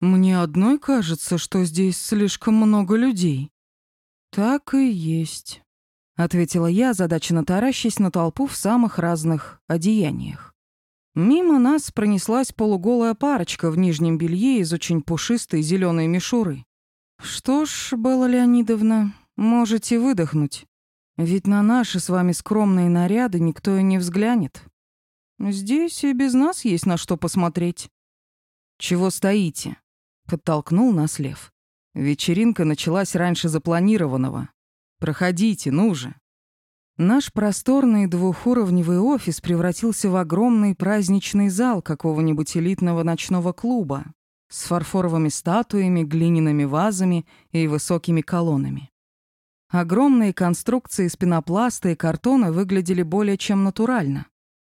Мне одной кажется, что здесь слишком много людей. Так и есть, ответила я, задаченно таращась на толпу в самых разных одеяниях. Мимо нас пронеслась полуголая парочка в нижнем белье из очень пушистой зеленой мишуры. Что ж, Белла Леонидовна, можете выдохнуть. Ведь на наши с вами скромные наряды никто и не взглянет. Здесь и без нас есть на что посмотреть. Чего стоите? Подтолкнул нас Лев. Вечеринка началась раньше запланированного. Проходите, ну же. Наш просторный двухуровневый офис превратился в огромный праздничный зал какого-нибудь элитного ночного клуба с фарфоровыми статуями, глиняными вазами и высокими колоннами. Огромные конструкции из пенопласта и картона выглядели более чем натурально.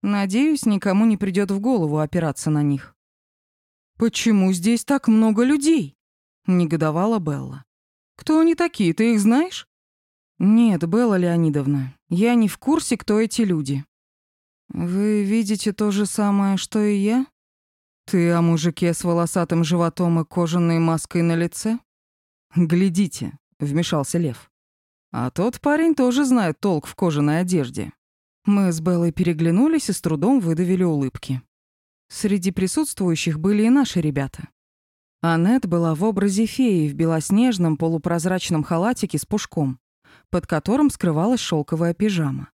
Надеюсь, никому не придет в голову опираться на них. «Почему здесь так много людей?» — негодовала Белла. «Кто они такие, ты их знаешь?» «Нет, Белла Леонидовна, я не в курсе, кто эти люди». «Вы видите то же самое, что и я?» «Ты о мужике с волосатым животом и кожаной маской на лице?» «Глядите», — вмешался Лев. «А тот парень тоже знает толк в кожаной одежде». Мы с Беллой переглянулись и с трудом выдавили улыбки. Среди присутствующих были и наши ребята. Аннет была в образе феи в белоснежном полупрозрачном халатике с пушком, под которым скрывалась шелковая пижама.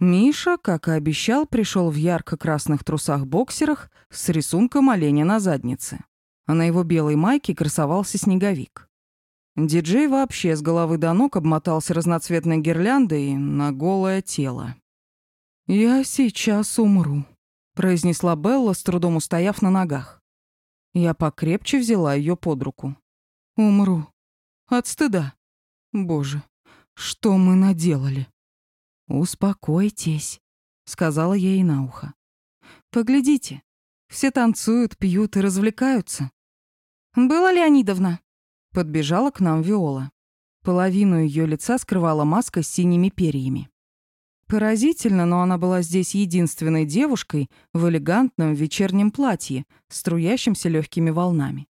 Миша, как и обещал, пришел в ярко-красных трусах-боксерах с рисунком оленя на заднице. А на его белой майке красовался снеговик. Диджей вообще с головы до ног обмотался разноцветной гирляндой на голое тело. «Я сейчас умру», — произнесла Белла, с трудом устояв на ногах. Я покрепче взяла ее под руку. «Умру. От стыда. Боже, что мы наделали?» «Успокойтесь», — сказала я ей на ухо. «Поглядите, все танцуют, пьют и развлекаются». «Была Леонидовна?» — подбежала к нам Виола. Половину ее лица скрывала маска с синими перьями. Поразительно, но она была здесь единственной девушкой в элегантном вечернем платье, струящемся легкими волнами.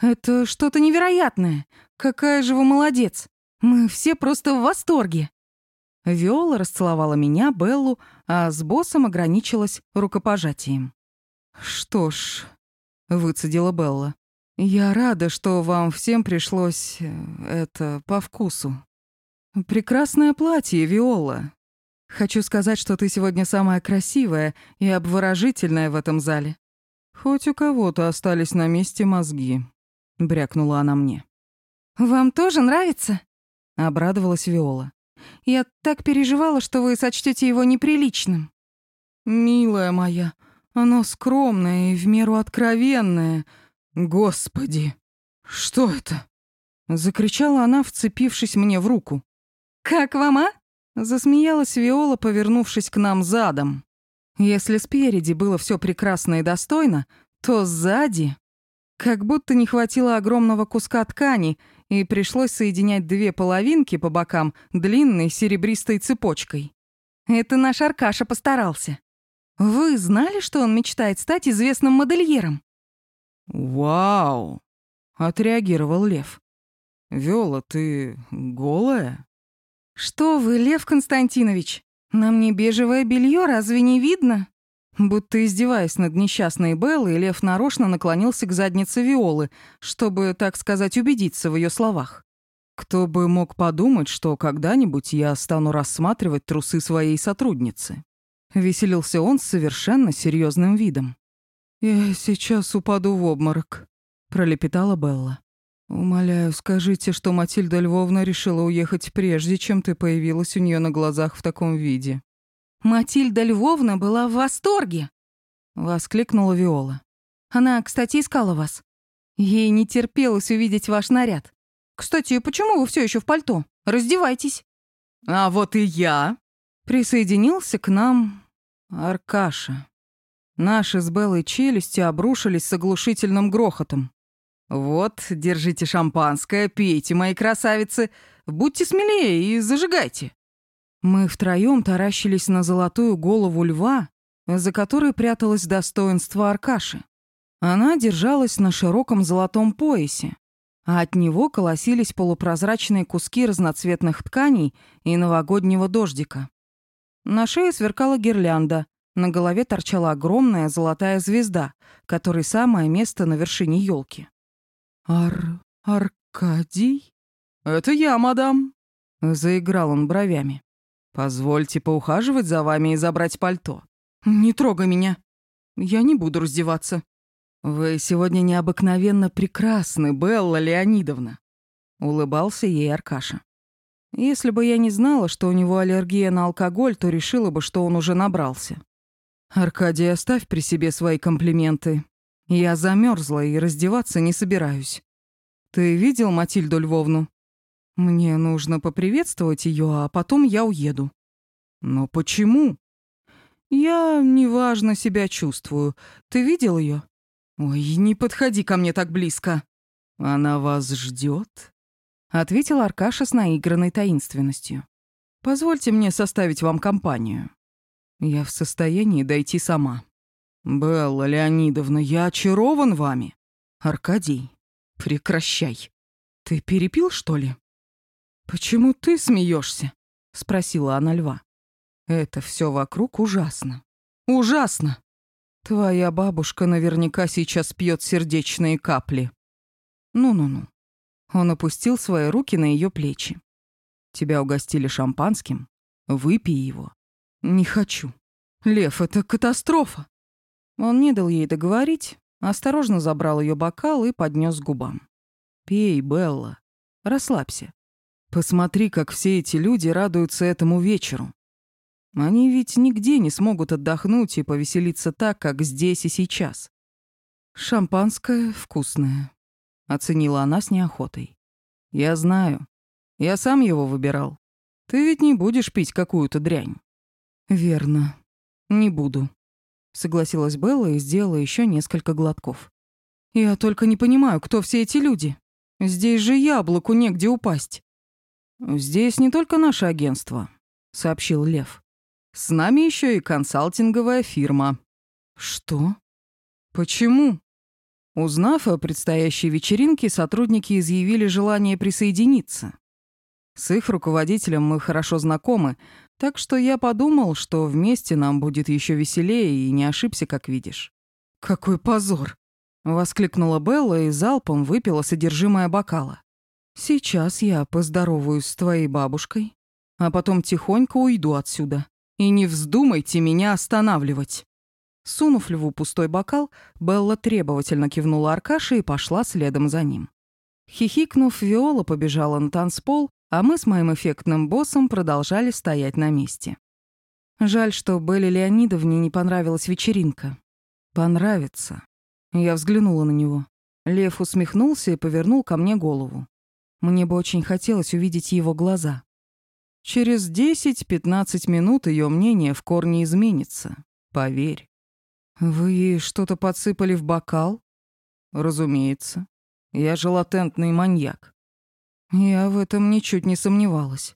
«Это что-то невероятное! Какая же вы молодец! Мы все просто в восторге!» Виола расцеловала меня, Беллу, а с боссом ограничилась рукопожатием. «Что ж», — выцедила Белла, — «я рада, что вам всем пришлось... Э, это... по вкусу. Прекрасное платье, Виола. Хочу сказать, что ты сегодня самая красивая и обворожительная в этом зале. Хоть у кого-то остались на месте мозги», — брякнула она мне. «Вам тоже нравится?» — обрадовалась Виола. Я так переживала, что вы сочтете его неприличным. Милая моя, оно скромное и в меру откровенное. Господи, что это? Закричала она, вцепившись мне в руку. Как вам, а? Засмеялась Виола, повернувшись к нам задом. Если спереди было все прекрасно и достойно, то сзади... Как будто не хватило огромного куска ткани, и пришлось соединять две половинки по бокам длинной серебристой цепочкой. Это наш Аркаша постарался. Вы знали, что он мечтает стать известным модельером? «Вау!» — отреагировал Лев. «Вёла, ты голая?» «Что вы, Лев Константинович, на мне бежевое белье разве не видно?» Будто издеваясь над несчастной Беллой, Лев нарочно наклонился к заднице Виолы, чтобы, так сказать, убедиться в ее словах. Кто бы мог подумать, что когда-нибудь я стану рассматривать трусы своей сотрудницы. Веселился он с совершенно серьезным видом. «Я сейчас упаду в обморок», — пролепетала Белла. «Умоляю, скажите, что Матильда Львовна решила уехать прежде, чем ты появилась у нее на глазах в таком виде». Матильда Львовна была в восторге!» — воскликнула Виола. «Она, кстати, искала вас. Ей не терпелось увидеть ваш наряд. Кстати, почему вы все еще в пальто? Раздевайтесь». «А вот и я!» — присоединился к нам Аркаша. Наши с Беллой челюсти обрушились с оглушительным грохотом. «Вот, держите шампанское, пейте, мои красавицы, будьте смелее и зажигайте». Мы втроем таращились на золотую голову льва, за которой пряталось достоинство Аркаши. Она держалась на широком золотом поясе, а от него колосились полупрозрачные куски разноцветных тканей и новогоднего дождика. На шее сверкала гирлянда, на голове торчала огромная золотая звезда, которой самое место на вершине елки. «Ар... Аркадий?» «Это я, мадам», — заиграл он бровями. «Позвольте поухаживать за вами и забрать пальто». «Не трогай меня. Я не буду раздеваться». «Вы сегодня необыкновенно прекрасны, Белла Леонидовна», — улыбался ей Аркаша. «Если бы я не знала, что у него аллергия на алкоголь, то решила бы, что он уже набрался». «Аркадий, оставь при себе свои комплименты. Я замерзла и раздеваться не собираюсь. Ты видел Матильду Львовну? Мне нужно поприветствовать ее, а потом я уеду». «Но почему?» «Я неважно себя чувствую. Ты видел ее? «Ой, не подходи ко мне так близко». «Она вас ждет? ответил Аркаша с наигранной таинственностью. «Позвольте мне составить вам компанию. Я в состоянии дойти сама». «Белла Леонидовна, я очарован вами». «Аркадий, прекращай. Ты перепил, что ли?» «Почему ты смеешься? спросила она льва. «Это все вокруг ужасно. Ужасно!» Твоя бабушка наверняка сейчас пьет сердечные капли. Ну-ну-ну. Он опустил свои руки на ее плечи. Тебя угостили шампанским? Выпей его. Не хочу. Лев, это катастрофа. Он не дал ей договорить, осторожно забрал ее бокал и поднес к губам. Пей, Белла. Расслабься. Посмотри, как все эти люди радуются этому вечеру. Они ведь нигде не смогут отдохнуть и повеселиться так, как здесь и сейчас. Шампанское вкусное, оценила она с неохотой. Я знаю. Я сам его выбирал. Ты ведь не будешь пить какую-то дрянь. Верно. Не буду, согласилась Белла и сделала еще несколько глотков. Я только не понимаю, кто все эти люди. Здесь же яблоку негде упасть. Здесь не только наше агентство, сообщил Лев. С нами еще и консалтинговая фирма. Что? Почему? Узнав о предстоящей вечеринке, сотрудники изъявили желание присоединиться. С их руководителем мы хорошо знакомы, так что я подумал, что вместе нам будет еще веселее и не ошибся, как видишь. Какой позор! Воскликнула Белла и залпом выпила содержимое бокала. Сейчас я поздороваюсь с твоей бабушкой, а потом тихонько уйду отсюда. И не вздумайте меня останавливать. Сунув льву пустой бокал, Белла требовательно кивнула Аркаше и пошла следом за ним. Хихикнув, Виола побежала на танцпол, а мы с моим эффектным боссом продолжали стоять на месте. Жаль, что Белле Леонидовне не понравилась вечеринка. Понравится. Я взглянула на него. Лев усмехнулся и повернул ко мне голову. Мне бы очень хотелось увидеть его глаза. Через 10-15 минут ее мнение в корне изменится. Поверь. Вы что-то подсыпали в бокал? Разумеется. Я же латентный маньяк. Я в этом ничуть не сомневалась.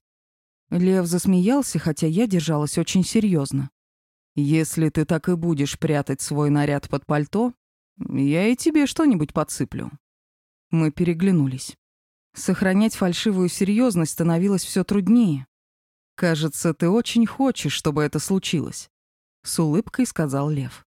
Лев засмеялся, хотя я держалась очень серьезно. Если ты так и будешь прятать свой наряд под пальто, я и тебе что-нибудь подсыплю. Мы переглянулись. Сохранять фальшивую серьезность становилось все труднее. «Кажется, ты очень хочешь, чтобы это случилось», — с улыбкой сказал Лев.